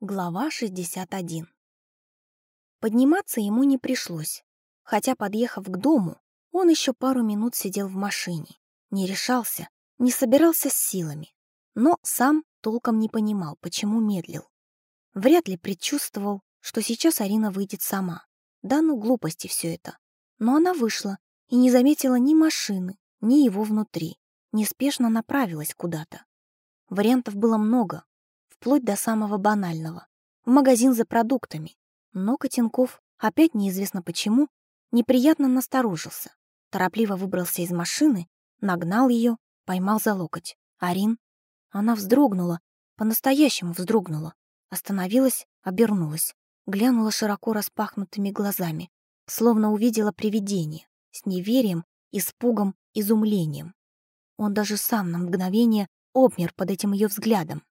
Глава 61 Подниматься ему не пришлось, хотя, подъехав к дому, он еще пару минут сидел в машине, не решался, не собирался с силами, но сам толком не понимал, почему медлил. Вряд ли предчувствовал, что сейчас Арина выйдет сама. Да ну глупости все это. Но она вышла и не заметила ни машины, ни его внутри, неспешно направилась куда-то. Вариантов было много, вплоть до самого банального. В магазин за продуктами. Но Котенков, опять неизвестно почему, неприятно насторожился. Торопливо выбрался из машины, нагнал ее, поймал за локоть. Арин. Она вздрогнула, по-настоящему вздрогнула. Остановилась, обернулась, глянула широко распахнутыми глазами, словно увидела привидение, с неверием, испугом, изумлением. Он даже сам на мгновение обмер под этим ее взглядом.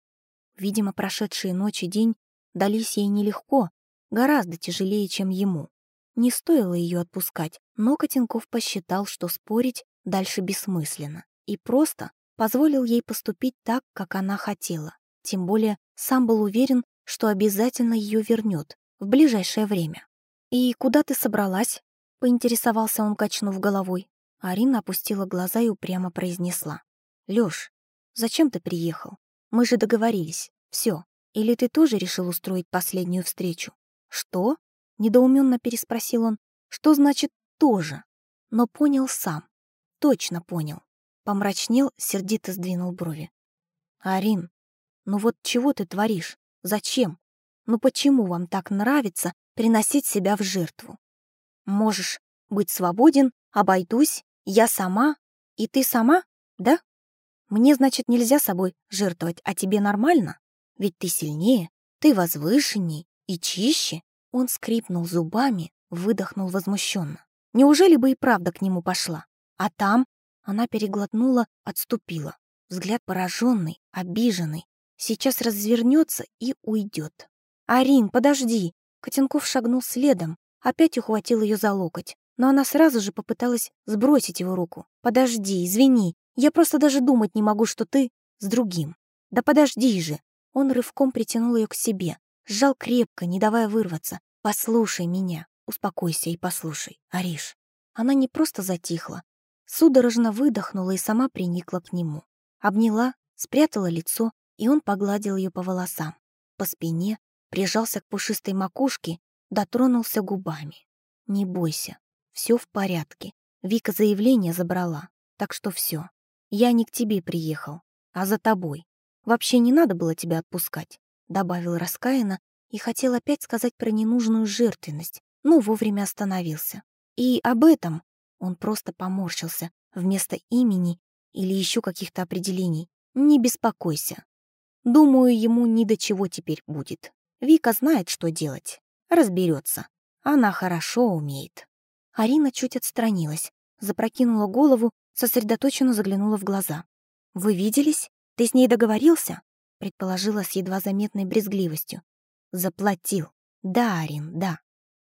Видимо, прошедшие ночи и день дались ей нелегко, гораздо тяжелее, чем ему. Не стоило ее отпускать, но Котенков посчитал, что спорить дальше бессмысленно, и просто позволил ей поступить так, как она хотела. Тем более сам был уверен, что обязательно ее вернет в ближайшее время. «И куда ты собралась?» — поинтересовался он, качнув головой. Арина опустила глаза и упрямо произнесла. «Лёш, зачем ты приехал? Мы же договорились. Все. Или ты тоже решил устроить последнюю встречу? Что? Недоуменно переспросил он. Что значит «тоже»? Но понял сам. Точно понял. Помрачнел, сердито сдвинул брови. «Арин, ну вот чего ты творишь? Зачем? Ну почему вам так нравится приносить себя в жертву? Можешь быть свободен, обойдусь, я сама, и ты сама, да?» Мне, значит, нельзя собой жертвовать, а тебе нормально? Ведь ты сильнее, ты возвышенней и чище. Он скрипнул зубами, выдохнул возмущенно. Неужели бы и правда к нему пошла? А там она переглотнула, отступила. Взгляд пораженный, обиженный. Сейчас развернется и уйдет. «Арин, подожди!» Котенков шагнул следом, опять ухватил ее за локоть, но она сразу же попыталась сбросить его руку. «Подожди, извини, я просто даже думать не могу, что ты с другим. Да подожди же. Он рывком притянул ее к себе, сжал крепко, не давая вырваться. Послушай меня. Успокойся и послушай, Ариш. Она не просто затихла, судорожно выдохнула и сама приникла к нему. Обняла, спрятала лицо, и он погладил ее по волосам. По спине, прижался к пушистой макушке, дотронулся губами. «Не бойся, все в порядке. Вика заявление забрала, так что все. «Я не к тебе приехал, а за тобой. Вообще не надо было тебя отпускать», — добавил раскаянно и хотел опять сказать про ненужную жертвенность, но вовремя остановился. И об этом он просто поморщился вместо имени или еще каких-то определений. «Не беспокойся. Думаю, ему ни до чего теперь будет. Вика знает, что делать. Разберется. Она хорошо умеет». Арина чуть отстранилась, запрокинула голову сосредоточенно заглянула в глаза. «Вы виделись? Ты с ней договорился?» предположила с едва заметной брезгливостью. «Заплатил. Да, Арин, да.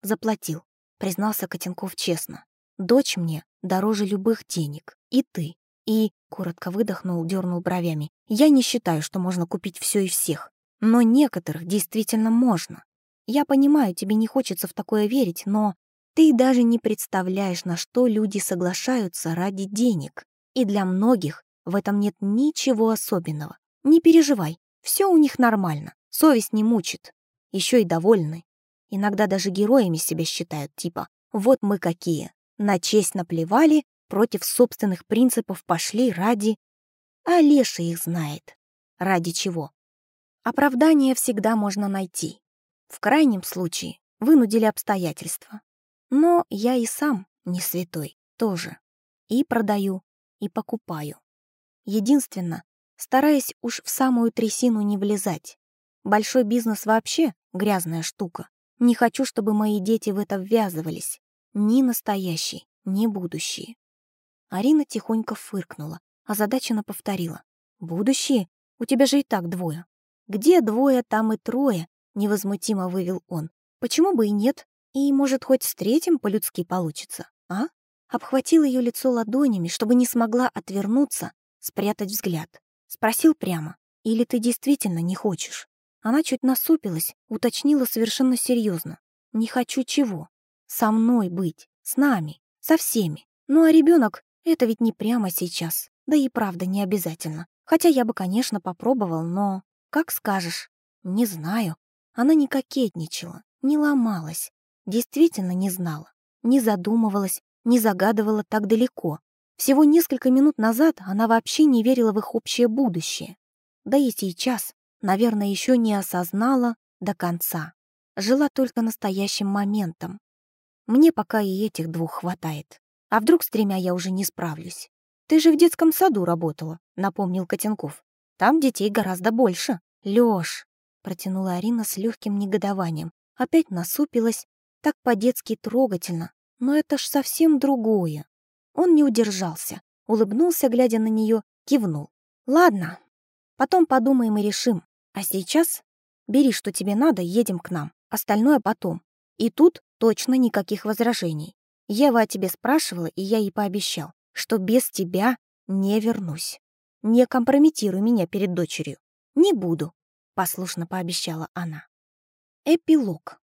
Заплатил», признался Котенков честно. «Дочь мне дороже любых денег. И ты. И...» коротко выдохнул, дернул бровями. «Я не считаю, что можно купить все и всех. Но некоторых действительно можно. Я понимаю, тебе не хочется в такое верить, но ты даже не представляешь, на что люди соглашаются ради денег. И для многих в этом нет ничего особенного. Не переживай, все у них нормально, совесть не мучит. Еще и довольны. Иногда даже героями себя считают, типа «вот мы какие». На честь наплевали, против собственных принципов пошли ради... А Леша их знает. Ради чего? Оправдание всегда можно найти. В крайнем случае вынудили обстоятельства. Но я и сам не святой тоже. И продаю, и покупаю. Единственно, стараясь уж в самую трясину не влезать. Большой бизнес вообще грязная штука. Не хочу, чтобы мои дети в это ввязывались. Ни настоящий, ни будущие. Арина тихонько фыркнула, озадаченно повторила. «Будущие? У тебя же и так двое». «Где двое, там и трое», — невозмутимо вывел он. «Почему бы и нет? И, может, хоть с третьим по-людски получится, а? Обхватил ее лицо ладонями, чтобы не смогла отвернуться, спрятать взгляд. Спросил прямо, или ты действительно не хочешь? Она чуть насупилась, уточнила совершенно серьезно. «Не хочу чего? Со мной быть, с нами, со всеми. Ну а ребенок — это ведь не прямо сейчас. Да и правда не обязательно. Хотя я бы, конечно, попробовал, но... Как скажешь. Не знаю. Она не кокетничала, не ломалась. Действительно не знала. Не задумывалась, не загадывала так далеко. Всего несколько минут назад она вообще не верила в их общее будущее. Да и сейчас, наверное, еще не осознала до конца. Жила только настоящим моментом. Мне пока и этих двух хватает. А вдруг с тремя я уже не справлюсь? Ты же в детском саду работала, напомнил Котенков. Там детей гораздо больше. Лёш, протянула Арина с легким негодованием. Опять насупилась, так по-детски трогательно. Но это ж совсем другое. Он не удержался, улыбнулся, глядя на нее, кивнул. Ладно, потом подумаем и решим. А сейчас бери, что тебе надо, едем к нам. Остальное потом. И тут точно никаких возражений. Ева о тебе спрашивала, и я ей пообещал, что без тебя не вернусь. Не компрометируй меня перед дочерью. Не буду, послушно пообещала она. Эпилог.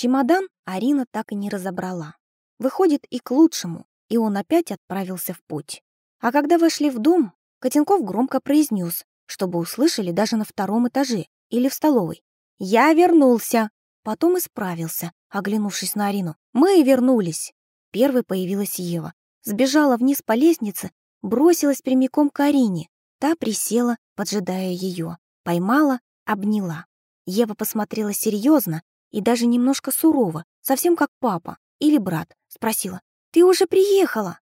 Чемодан Арина так и не разобрала. Выходит, и к лучшему, и он опять отправился в путь. А когда вошли в дом, Котенков громко произнес, чтобы услышали даже на втором этаже или в столовой. «Я вернулся!» Потом исправился, оглянувшись на Арину. «Мы вернулись!» Первой появилась Ева. Сбежала вниз по лестнице, бросилась прямиком к Арине. Та присела, поджидая ее. Поймала, обняла. Ева посмотрела серьезно и даже немножко сурово, совсем как папа или брат. Спросила, «Ты уже приехала?»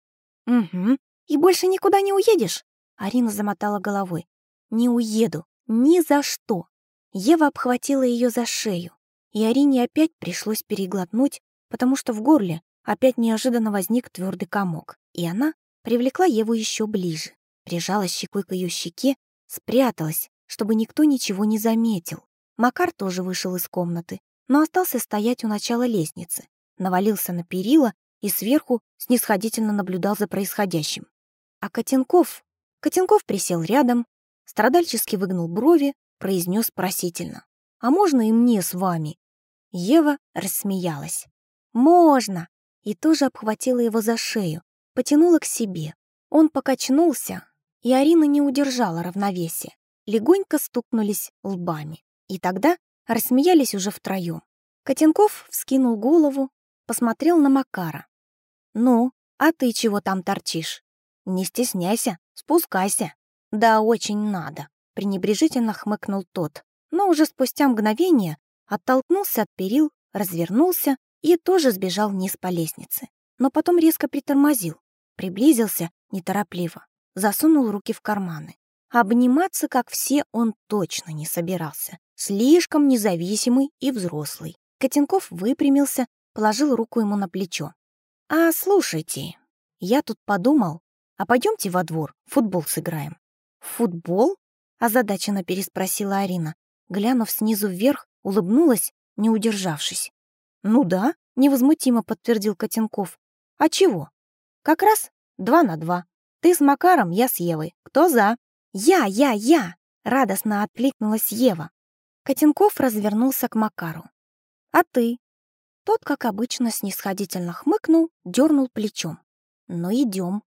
«Угу. И больше никуда не уедешь?» Арина замотала головой. «Не уеду. Ни за что. Ева обхватила ее за шею, и Арине опять пришлось переглотнуть, потому что в горле опять неожиданно возник твердый комок, и она привлекла Еву еще ближе, прижала щекой к ее щеке, спряталась, чтобы никто ничего не заметил. Макар тоже вышел из комнаты, но остался стоять у начала лестницы, навалился на перила и сверху снисходительно наблюдал за происходящим. А Котенков... Котенков присел рядом, страдальчески выгнул брови, произнес просительно. «А можно и мне с вами?» Ева рассмеялась. «Можно!» И тоже обхватила его за шею, потянула к себе. Он покачнулся, и Арина не удержала равновесия. Легонько стукнулись лбами. И тогда рассмеялись уже втроем. Котенков вскинул голову, посмотрел на Макара. «Ну, а ты чего там торчишь? Не стесняйся, спускайся». «Да очень надо», пренебрежительно хмыкнул тот, но уже спустя мгновение оттолкнулся от перил, развернулся и тоже сбежал вниз по лестнице. Но потом резко притормозил, приблизился неторопливо, засунул руки в карманы. Обниматься, как все, он точно не собирался. Слишком независимый и взрослый. Котенков выпрямился, положил руку ему на плечо. «А, слушайте, я тут подумал, а пойдемте во двор, футбол сыграем». «Футбол?» озадаченно переспросила Арина. Глянув снизу вверх, улыбнулась, не удержавшись. «Ну да», — невозмутимо подтвердил Котенков. «А чего? Как раз два на два. Ты с Макаром, я с Евой. Кто за?» «Я, я, я!» — радостно откликнулась Ева. Котенков развернулся к Макару. «А ты?» Тот, как обычно, снисходительно хмыкнул, дернул плечом. «Ну, идем».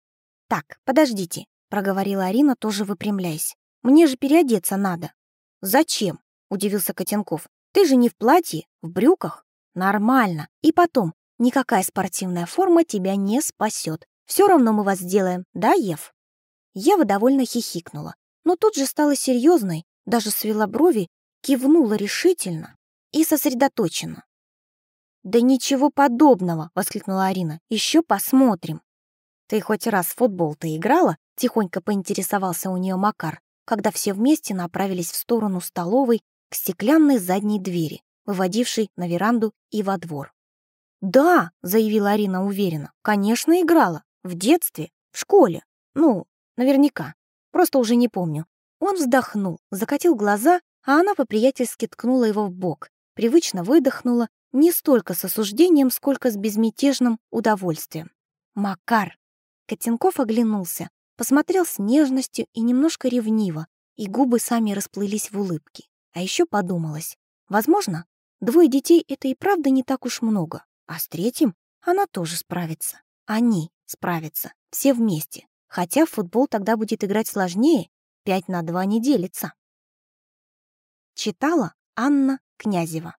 «Так, подождите», — проговорила Арина, тоже выпрямляясь. Мне же переодеться надо». «Зачем?» — удивился Котенков. «Ты же не в платье, в брюках. Нормально. И потом, никакая спортивная форма тебя не спасет. Все равно мы вас сделаем, да, Ев?» Ева довольно хихикнула, но тут же стала серьезной, даже свела брови, кивнула решительно и сосредоточенно. «Да ничего подобного!» — воскликнула Арина. «Еще посмотрим!» «Ты хоть раз в футбол-то играла?» — тихонько поинтересовался у нее Макар когда все вместе направились в сторону столовой к стеклянной задней двери, выводившей на веранду и во двор. «Да», — заявила Арина уверенно, — «конечно, играла. В детстве, в школе. Ну, наверняка. Просто уже не помню». Он вздохнул, закатил глаза, а она по-приятельски ткнула его в бок, привычно выдохнула, не столько с осуждением, сколько с безмятежным удовольствием. «Макар!» Котенков оглянулся, Посмотрел с нежностью и немножко ревниво, и губы сами расплылись в улыбке. А еще подумалось, возможно, двое детей — это и правда не так уж много, а с третьим она тоже справится. Они справятся, все вместе. Хотя в футбол тогда будет играть сложнее, пять на два не делится. Читала Анна Князева